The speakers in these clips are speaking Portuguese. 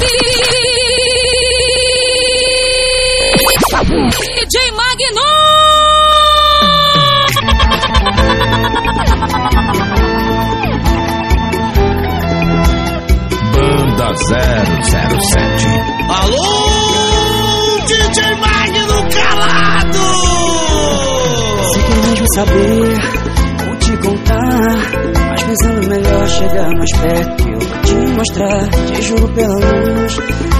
DJ Magno! Banda 007. Alô, DJ Magno Calado! Você quer mesmo saber, vou te contar. Mas pensando melhor, chegar mais perto mostrar. Te juro pela luz,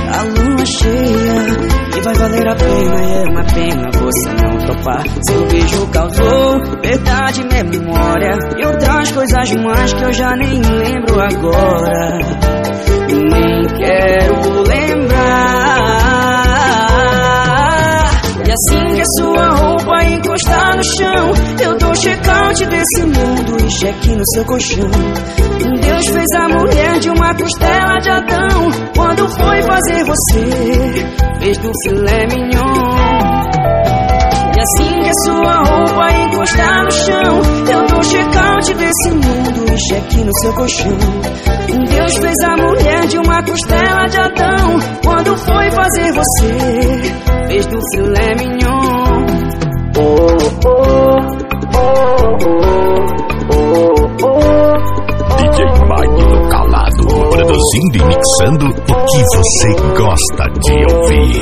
a lua cheia. E vai valer a pena, e é uma pena você não topar. Seu beijo causou verdade, memória. E outras coisas mais que eu já nem lembro agora. Nem quero lembrar. E assim que a sua roupa encostar no chão, eu check-out desse mundo e cheque no seu colchão. Deus fez a mulher de uma costela de Adão. Quando foi fazer você, fez do filé mignon. E assim que a sua roupa encostar no chão, eu dou check-out desse mundo e cheque no seu colchão. Deus fez a mulher de uma costela de Adão. Quando foi fazer você, fez do filé mignon. Oh, oh, oh, DJ Magno Calado. Produzindo e mixando o que você gosta de ouvir.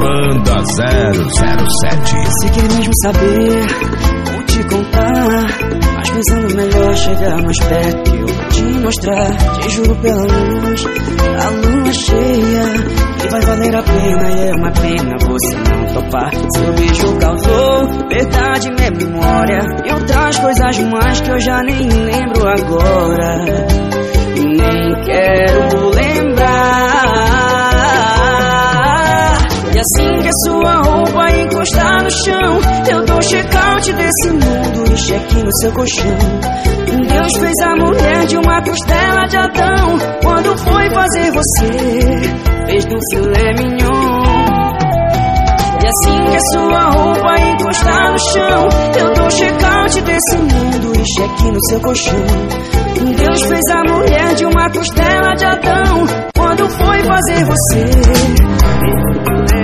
Banda 007. Se quer mesmo saber, vou te contar. Mas pensando melhor, chegar mais perto que eu vou te mostrar. Te juro pela luz, a lua cheia. E vai valer a pena, e é uma pena você não topar. Seu beijo causou verdade, memória. E outras coisas mais que eu já nem lembro agora. Nem quero lembrar. E assim que a sua roupa encostar no chão, eu dou check-out desse mundo e cheque no seu colchão. Fez a mulher de uma costela de Adão. Quando foi fazer você, fez do filé mignon. E assim que a sua roupa encostar no chão, eu dou check-out desse mundo e cheque no seu colchão. Deus fez a mulher de uma costela de Adão. Quando foi fazer você, fez do filé.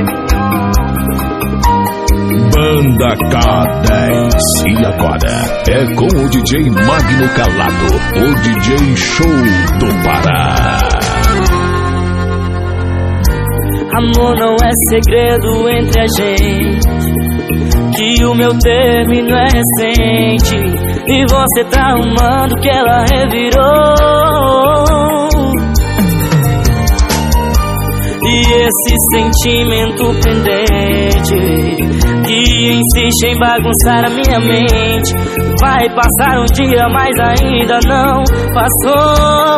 Banda K10. E agora é com o DJ Magno Calado, o DJ Show do Pará. Amor não é segredo entre a gente. Que o meu término é recente. E você tá amando que ela revirou. E esse sentimento pendente que insiste em bagunçar a minha mente. Vai passar um dia, mas ainda não passou.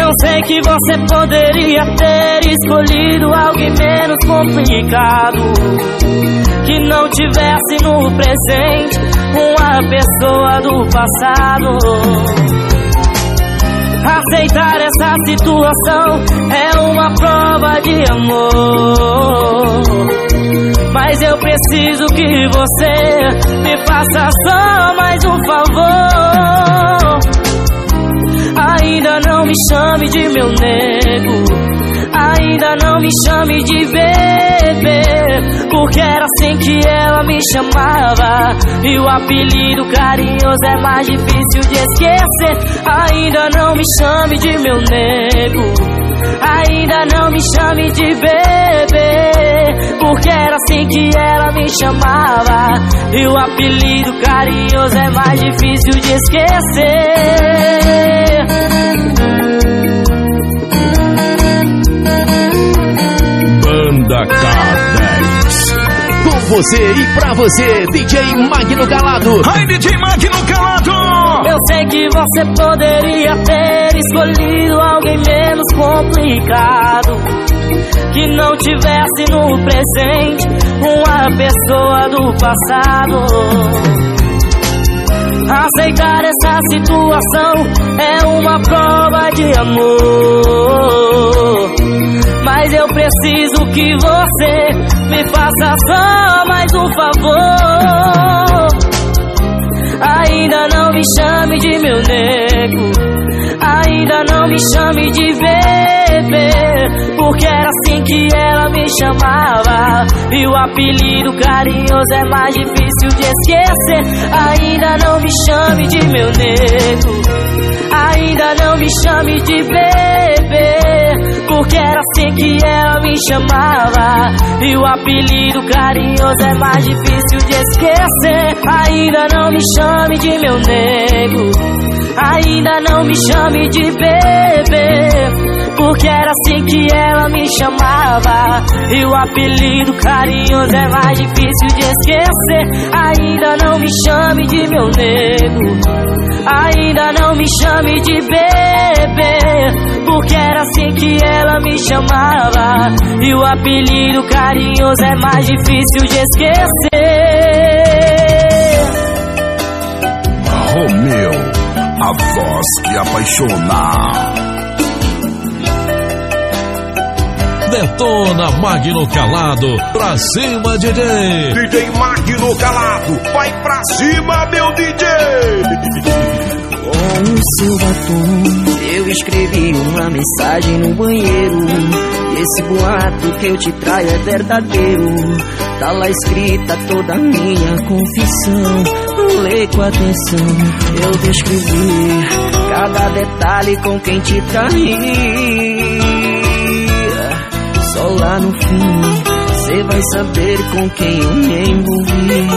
Eu sei que você poderia ter escolhido alguém menos complicado. Que não tivesse no presente uma pessoa do passado. Aceitar essa situação é uma prova de amor. Mas eu preciso que você me faça só mais um favor. Ainda não me chame de meu nego. Ainda não me chame de bebê. Porque era assim que ela me chamava. E o apelido carinhoso é mais difícil de esquecer. Ainda não me chame de meu nego. Ainda não me chame de bebê. Porque era assim que ela me chamava. E o apelido carinhoso é mais difícil de esquecer. Banda K10. Com você e pra você, DJ Magno Calado. Ai, DJ Magno Calado! Eu sei que você poderia ter escolhido alguém menos complicado. Que não tivesse no presente uma pessoa do passado. Aceitar essa situação é uma prova de amor. Mas eu preciso que você me faça só mais um favor. Ainda não me chame de meu nego. me chame de bebê, porque era assim que ela me chamava. E o apelido carinhoso é mais difícil de esquecer. Ainda não me chame de meu nego. Ainda não me chame de bebê, porque era assim que ela me chamava. E o apelido carinhoso é mais difícil de esquecer. Ainda não me chame de meu nego. Ainda não me chame de bebê, porque era assim que ela me chamava. E o apelido carinhoso é mais difícil de esquecer. Ainda não me chame de meu nego. Ainda não me chame de bebê, porque era assim que ela me chamava. E o apelido carinhoso é mais difícil de esquecer. Romeu, a voz que apaixona. Detona Magno Calado, pra cima, DJ! DJ Magno Calado, vai pra cima, meu DJ! Com o seu batom, eu escrevi uma mensagem no banheiro. Esse boato que eu te traio é verdadeiro. Tá lá escrita toda a minha confissão. Lê com atenção, eu descrevi cada detalhe com quem te traí. Lá no fim, cê vai saber com quem eu me envolvi.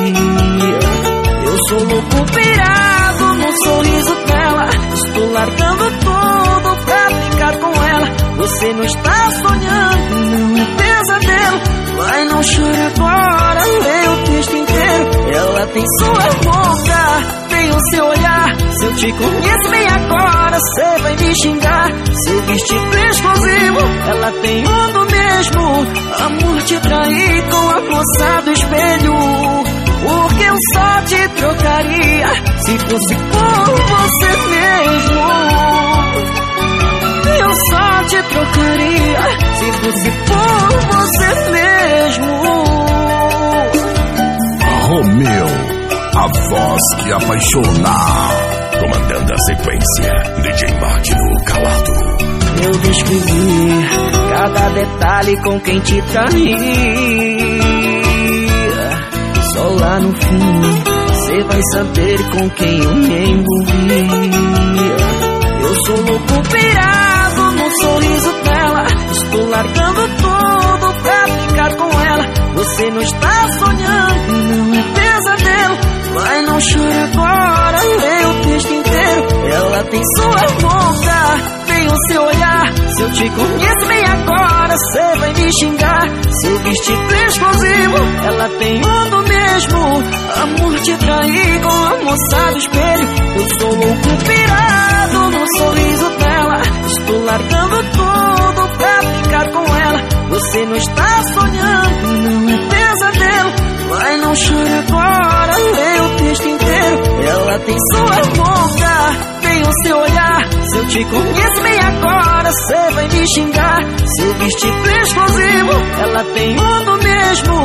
Eu sou louco pirado no sorriso dela. Estou largando tudo pra ficar com ela. Você não está sonhando, não é pesadelo. Vai, não chore agora, lê o texto inteiro. Ela tem sua boca, tem o seu olhar. Te conheço bem agora, cê vai me xingar. Seu vestido exclusivo, ela tem do mesmo. Amor te trair com a moça do espelho. Porque eu só te trocaria se fosse por você mesmo. Eu só te trocaria se fosse por você mesmo. Romeu, a voz que apaixona. Comandando a sequência, DJ Magno Calado. Eu descrevi cada detalhe com quem te traí. Só lá no fim, cê vai saber com quem eu me envolvi. Eu sou louco pirado no sorriso dela. Estou largando tudo pra ficar com ela. Você não está sonhando, não é pesadelo. Vai, não chore agora, lê o texto inteiro. Ela tem sua boca, tem o seu olhar. Se eu te conheço bem agora, cê vai me xingar. Seu vestido exclusivo, ela tem do mesmo. Amor te trair com a moça do espelho. Eu sou louco pirado no sorriso dela. Estou largando tudo pra ficar com ela. Você não está sonhando, não é pesadelo. Vai, não chore agora, lê o texto inteiro. Ela tem sua boca, tem o seu olhar. Se eu te conheço bem agora, cê vai me xingar. Seu vestido exclusivo, ela tem do mesmo.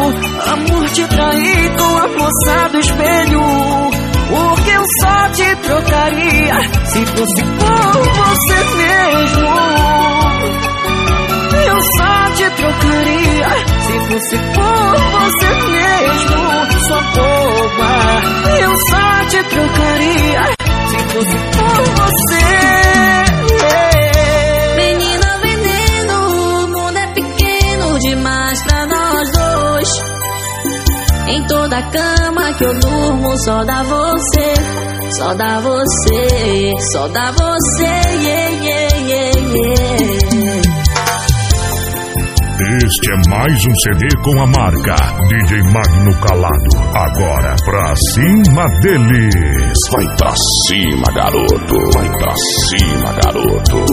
Amor te trair com a moça do espelho. Porque eu só te trocaria se fosse por você mesmo. Eu só te trocaria se fosse por você mesmo, sua boba. Eu só te trocaria se fosse por você. Menina veneno, o mundo é pequeno demais pra nós dois. Em toda cama que eu durmo, só dá você, só dá você, só dá você, yeah, yeah, yeah, yeah. Este é mais um CD com a marca DJ Magno Calado. Agora pra cima deles. Vai pra cima, garoto. Vai pra cima, garoto.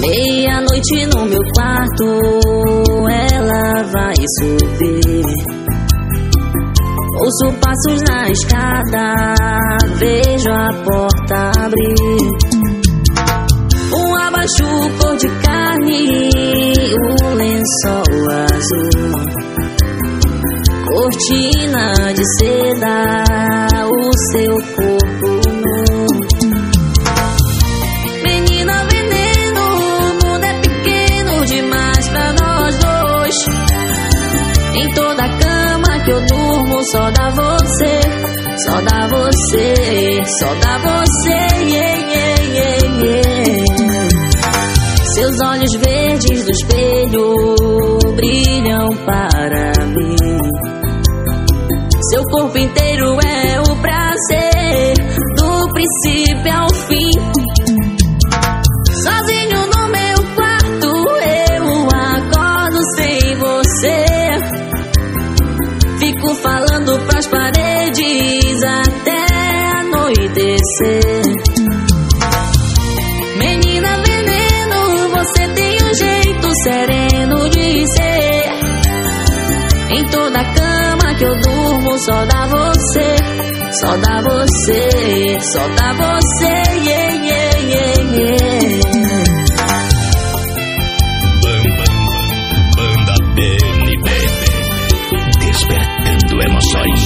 Meia-noite no meu quarto, ela vai subir. Ouço passos na escada, vejo a porta abrir anjo cor de carne, o lençol azul, cortina de seda, o seu corpo só dá você, só dá você, só dá você, yeah, yeah, yeah. Seus olhos verdes do espelho brilham para mim. Seu corpo inteiro só dá você, só dá você, só dá você, yeah, yeah, yeah, yeah. Banda BNB. Despertando emoções.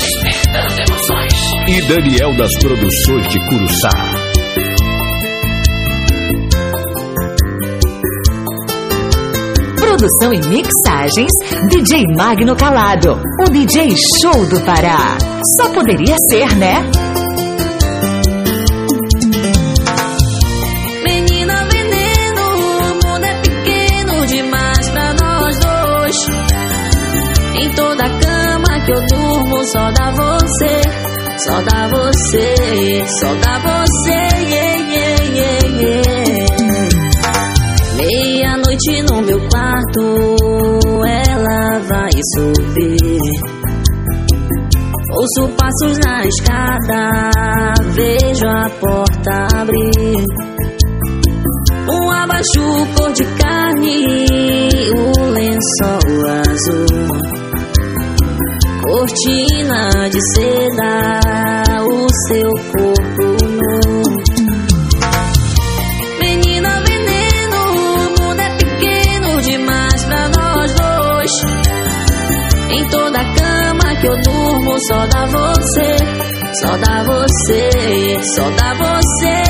Despertando emoções. E Daniel das Produções de Curuçá. Produção e mixagens, DJ Magno Calado, o DJ Show do Pará. Só poderia ser, né? Menina veneno, o mundo é pequeno demais pra nós dois. Em toda cama que eu durmo só dá você, só dá você, só dá você, yeah, subir. Ouço passos na escada, vejo a porta abrir. Um abajur cor de carne, um lençol azul. Cortina de seda, só dá você, só dá você, só dá você,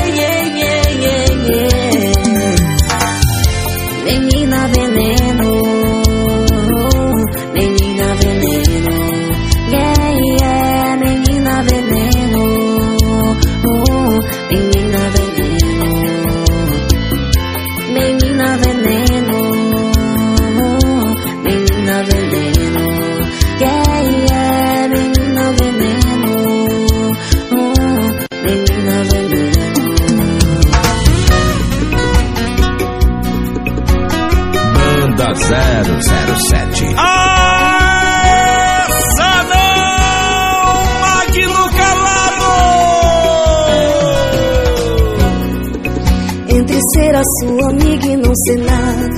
sua amiga e não ser nada,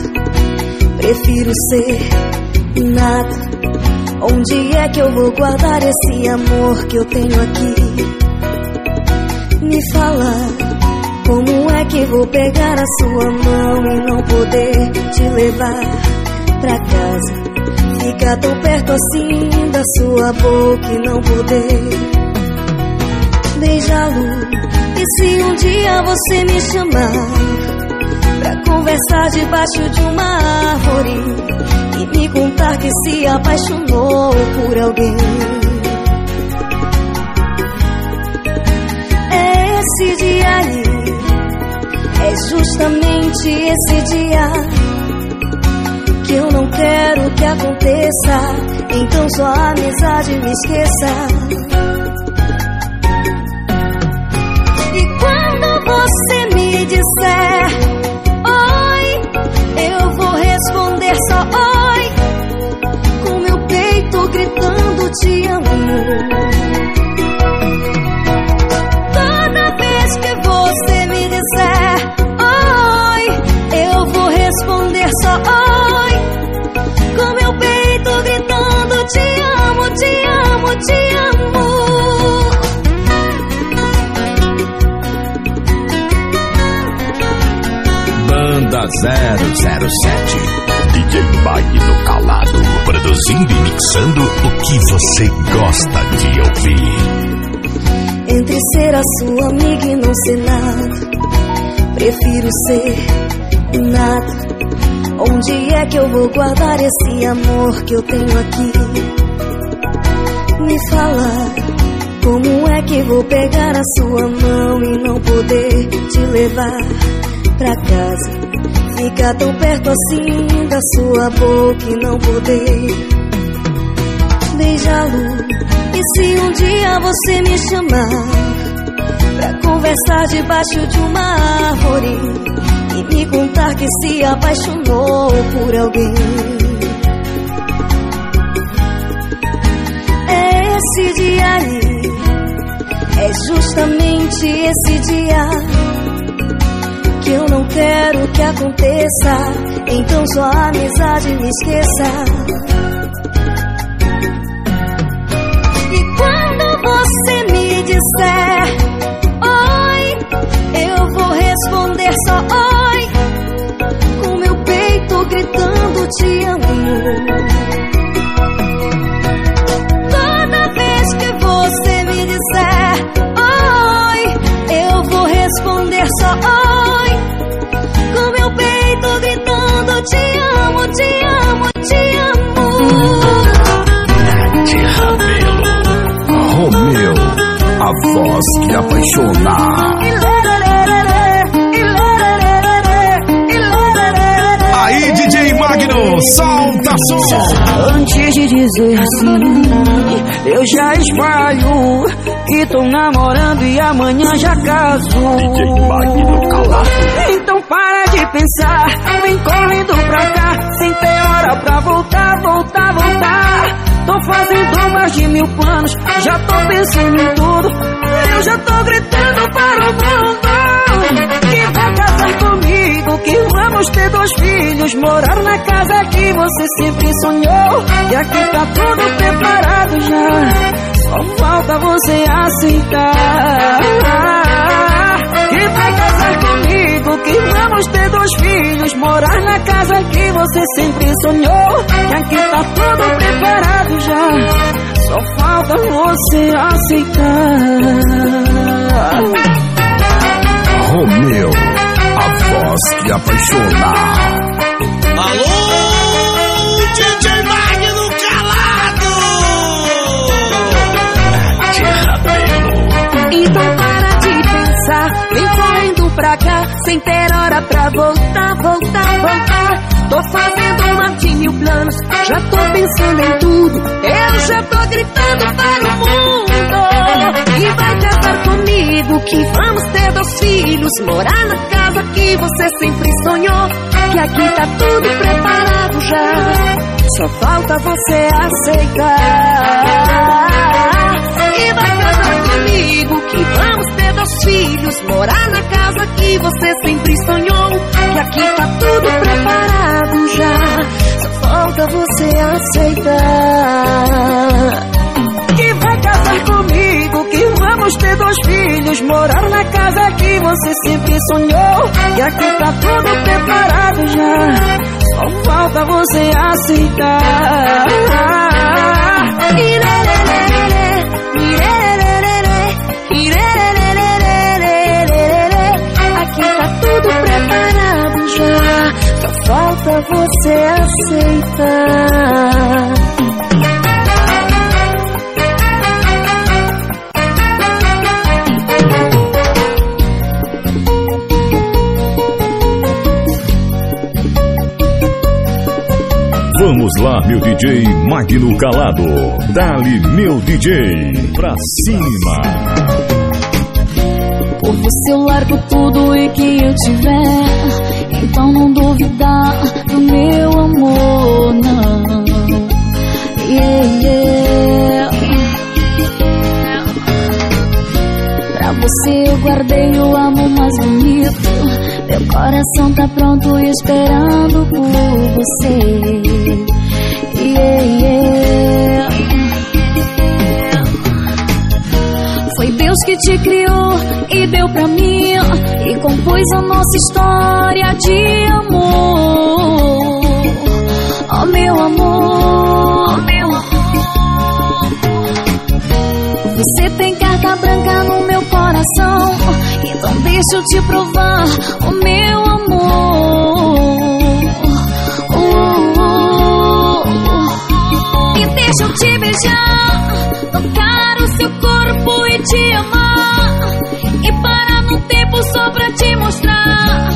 prefiro ser nada. Onde é que eu vou guardar esse amor que eu tenho aqui? Me fala, como é que vou pegar a sua mão e não poder te levar pra casa? Ficar tão perto assim da sua boca e não poder beijá-lo. E se um dia você me chamar pra conversar debaixo de uma árvore e me contar que se apaixonou por alguém? É esse dia aí, é justamente esse dia que eu não quero que aconteça. Então só a amizade me esqueça. E quando você me disser 007. DJ Magno Calado. Produzindo e mixando o que você gosta de ouvir. Entre ser a sua amiga e não ser nada, prefiro ser nada. Onde é que eu vou guardar esse amor que eu tenho aqui? Me fala, Como é que vou pegar a sua mão e não poder te levar pra casa? Ficar tão perto assim da sua boca e não poder beijá-lo. E se um dia você me chamar pra conversar debaixo de uma árvore e me contar que se apaixonou por alguém? É esse dia aí, é justamente esse dia eu não quero que aconteça. Então só a amizade me esqueça. E quando você me disser oi, eu vou responder só oi, com meu peito gritando te amo. Te amo, te amo, te amo. De Rabelo. Romeu, a voz que apaixona. Aí, DJ Magno, solta Antes de dizer sim, eu já espalho que tô namorando e amanhã já caso. Então para de pensar, vem correndo pra cá, sem ter hora pra voltar, voltar, voltar. Tô fazendo mais de mil planos, já tô pensando em tudo. Eu já tô gritando para o mundo casar comigo, que vamos ter dois filhos, morar na casa que você sempre sonhou. E aqui tá tudo preparado já, só falta você aceitar. Que vai casar comigo, que vamos ter dois filhos, morar na casa que você sempre sonhou. E aqui tá tudo preparado já, só falta você aceitar. Romeu, a voz que apaixona. Alô, DJ Magno Calado! Então para de pensar, vem correndo pra cá, sem ter hora pra voltar, voltar, voltar. Tô fazendo de mil planos, já tô pensando em tudo. Eu já tô gritando para o mundo. E vai casar comigo, que vamos ter dois filhos, morar na casa que você sempre sonhou. Que aqui tá tudo preparado já, só falta você aceitar. E vai casar comigo, que vamos ter dois filhos, morar na casa que você sempre sonhou. Que aqui tá tudo preparado já, só falta você aceitar. Casar comigo, que vamos ter dois filhos, morar na casa que você sempre sonhou. E aqui tá tudo preparado já, só falta você aceitar. Irerererere, meu DJ Magno Calado. Dali, meu DJ. Pra cima. Por você eu largo tudo e que eu tiver. Então não duvidar do meu amor, não. Yeah, yeah. Pra você eu guardei o amor mais bonito. Meu coração tá pronto esperando por você. Yeah, yeah. Foi Deus que te criou e deu pra mim e compôs a nossa história de amor. Oh meu amor, meu amor. Você tem carta branca no meu coração, então deixa eu te provar o meu amor. Deixa eu te beijar, tocar o seu corpo e te amar. E parar no tempo só pra te mostrar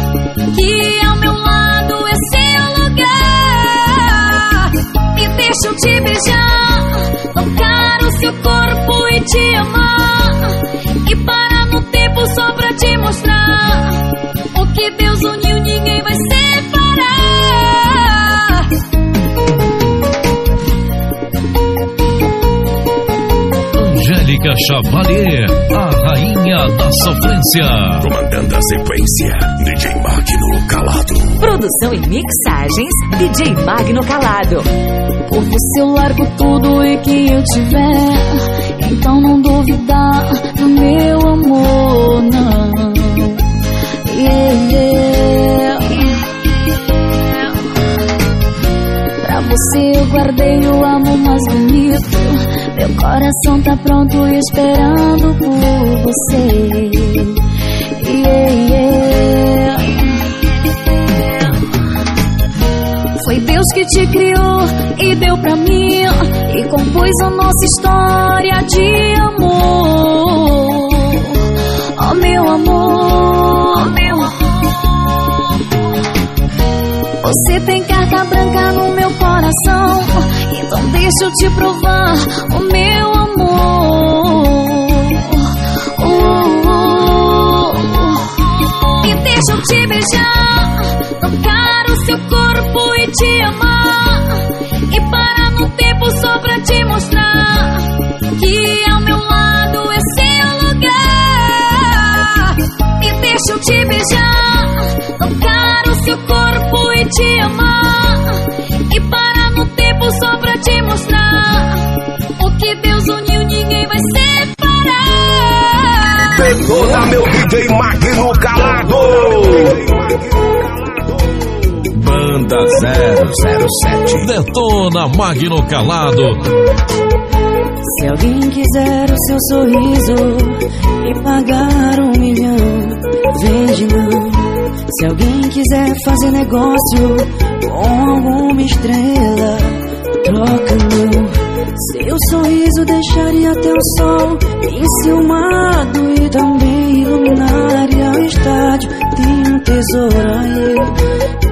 que ao meu lado é seu lugar. Me deixa eu te beijar, tocar o seu corpo e te amar. E parar no tempo só pra te mostrar o que Deus uniu, ninguém vai Angélica Chavalier, a rainha da sofrência. Comandando a sequência, DJ Magno Calado. Produção e mixagens, DJ Magno Calado. Por você eu largo tudo e que eu tiver. Então não duvidar do meu amor, não. Yeah, yeah. Pra você eu guardei o amor mais bonito. Meu coração tá pronto esperando por você. Yeah, yeah. Foi Deus que te criou e deu pra mim e compôs a nossa história de amor. Oh meu amor, oh, meu amor. Você tem carta branca no meu coração, então deixa eu te provar o meu amor. Oh, oh, oh. E deixa eu te beijar, tocar o seu corpo e te amar. E parar no tempo só pra te mostrar que ao meu lado é seu lugar. E deixa eu te beijar, tocar o seu corpo e te amar. Te mostrar o que Deus uniu, ninguém vai separar. Detona meu DJ Magno Calado. Banda 007. Detona Magno Calado. Se alguém quiser o seu sorriso e pagar um milhão, vende não. Se alguém quiser fazer negócio com alguma estrela, Seu sorriso deixaria teu sol enciumado e também iluminaria o estádio. Tem um tesouro aí,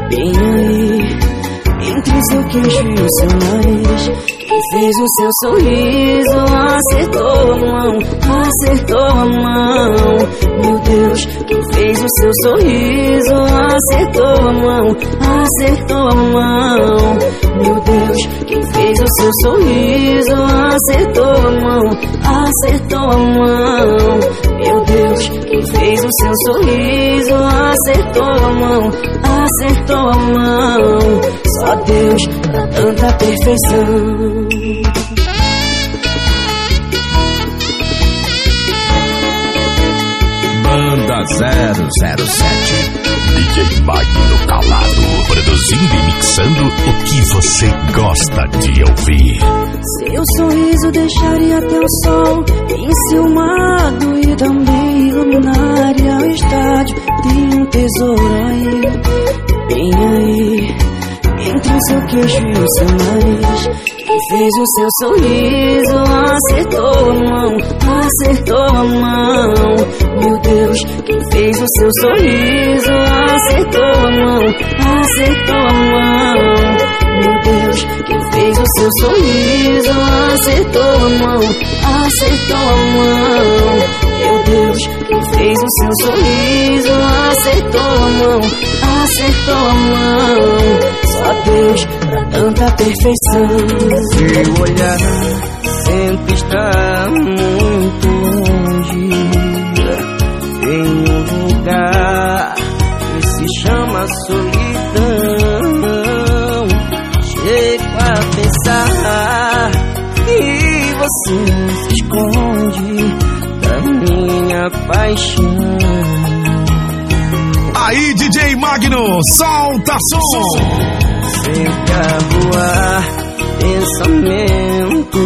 bem aí. Entre seu queixo e o seu nariz fez o seu sorriso Acertou a mão, acertou a mão Meu Deus, quem fez o seu sorriso Acertou a mão, acertou a mão Meu Deus, quem seu sorriso Acertou a mão, acertou a mão. Meu Deus, quem fez o seu sorriso? Acertou a mão, acertou a mão. Só Deus pra tanta perfeição. Banda 007. DJ Magno Calado. Produzindo e mixando o que você gosta de ouvir. Seu sorriso deixaria teu sol enciumado e também iluminaria o estádio. Tem um tesouro aí, bem aí, entre o seu queixo e o seu nariz. Fez o seu sorriso acertou a mão, acertou a mão. Meu Deus, quem fez o seu sorriso acertou a mão, acertou a mão. Meu Deus, quem fez o seu sorriso acertou a mão, acertou a mão. Meu Deus, quem fez o seu sorriso acertou a mão, acertou a mão. Só Deus pra tanta perfeição. Seu olhar sempre está muito longe. Em um lugar que se chama solidão. Chego a pensar que você se esconde da minha paixão. Aí, DJ Magno, solta som. Sempre a voar, pensamento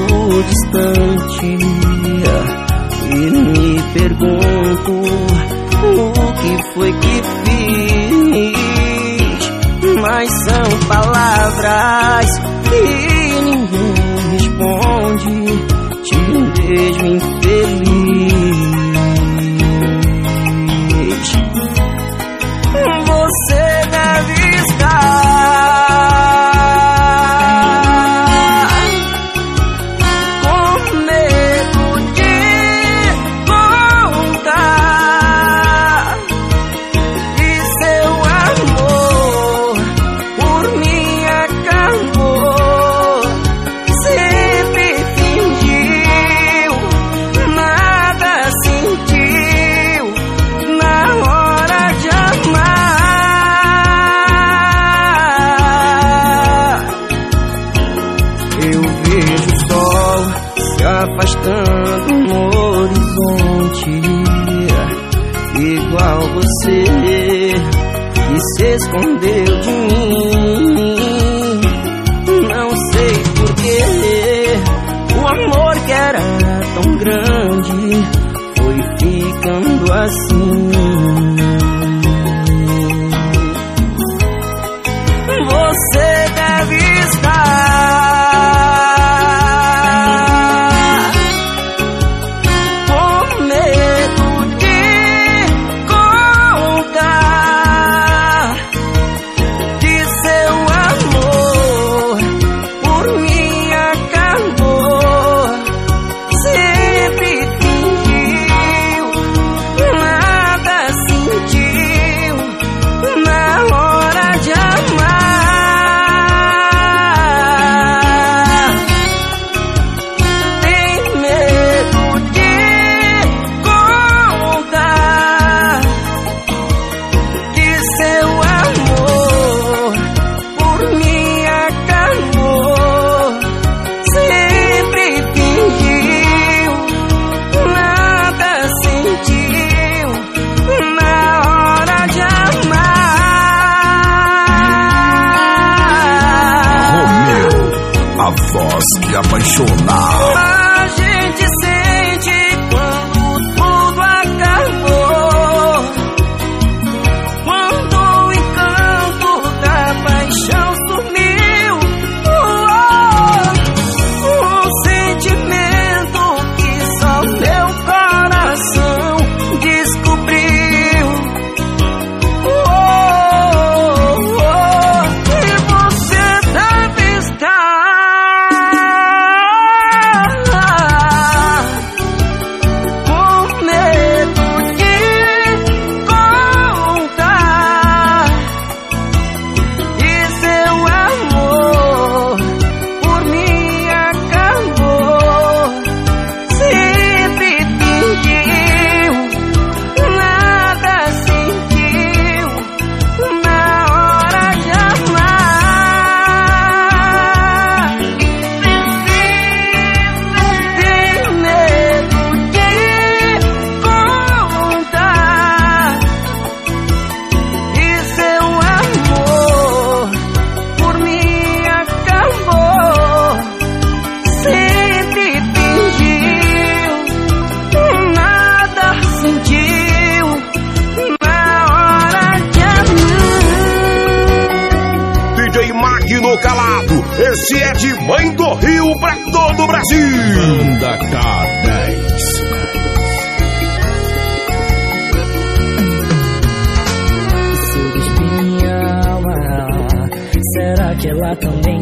distante. E me pergunto o que foi que fiz. Mas são palavras que ninguém responde. Te vejo infeliz.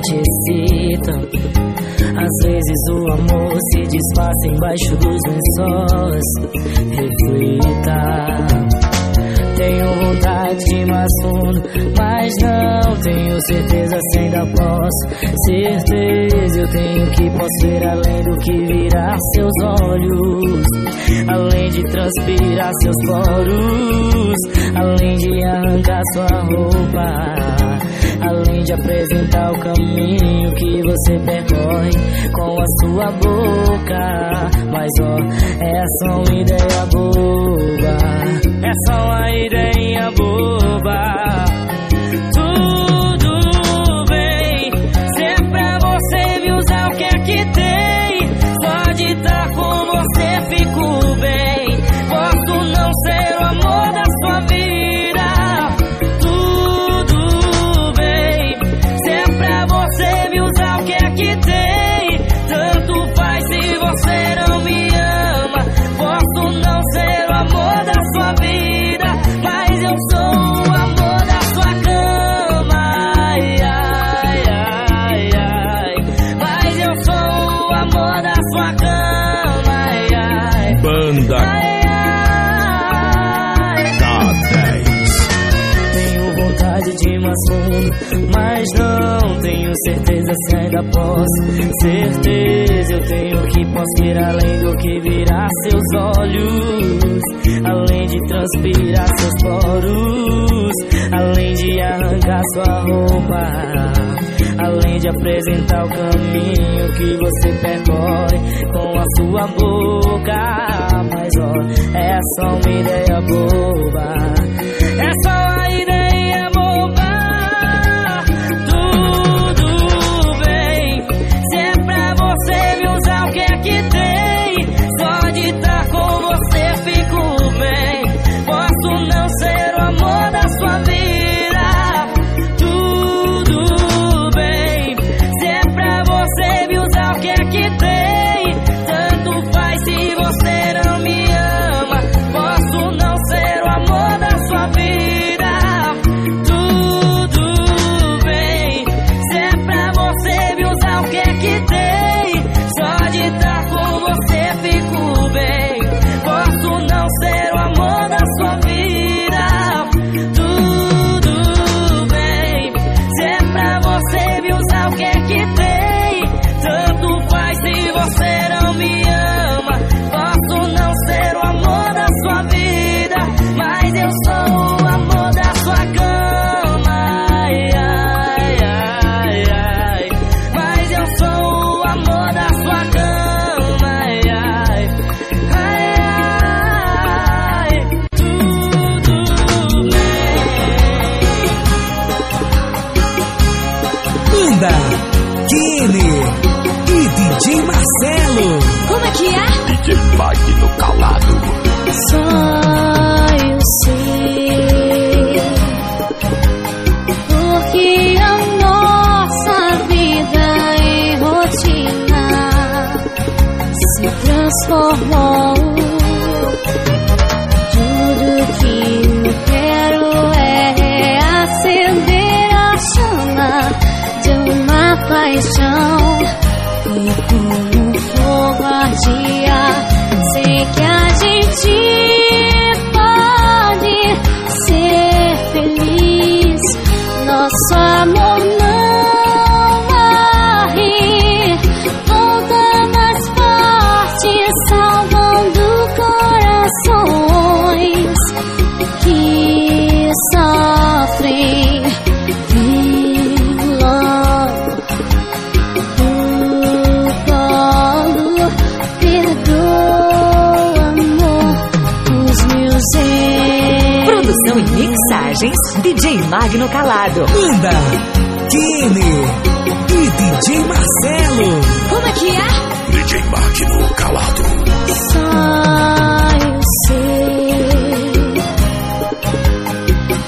te excita. Às vezes o amor se disfarça embaixo dos lençóis. Reflita. Tenho vontade de mais fundo, mas não tenho certeza se ainda posso. Certeza eu tenho que posso ver além do que virar seus olhos, além de transpirar seus poros além de arrancar sua roupa, além de apresentar o caminho que você percorre com a sua boca. Mas ó, é só uma ideia boba, é só uma ideia boba. Mas não tenho certeza se ainda posso. Certeza eu tenho que posso ir além do que virar seus olhos. Além de transpirar seus poros. Além de arrancar sua roupa. Além de apresentar o caminho que você percorre com a sua boca. Mas ó, é só uma ideia boba. É só transformou. Tudo que eu quero é acender a chama de uma paixão e como fogo ardia. Sei que a gente DJ Magno Calado. Linda, Kine e DJ Marcelo. Como é que é? DJ Magno Calado. Só eu sei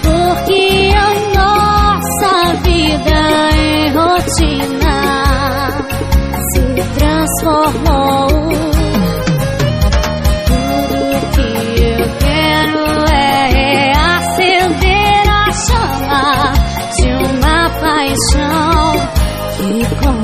Porque a nossa vida em rotina Se transformou uma paixão Que como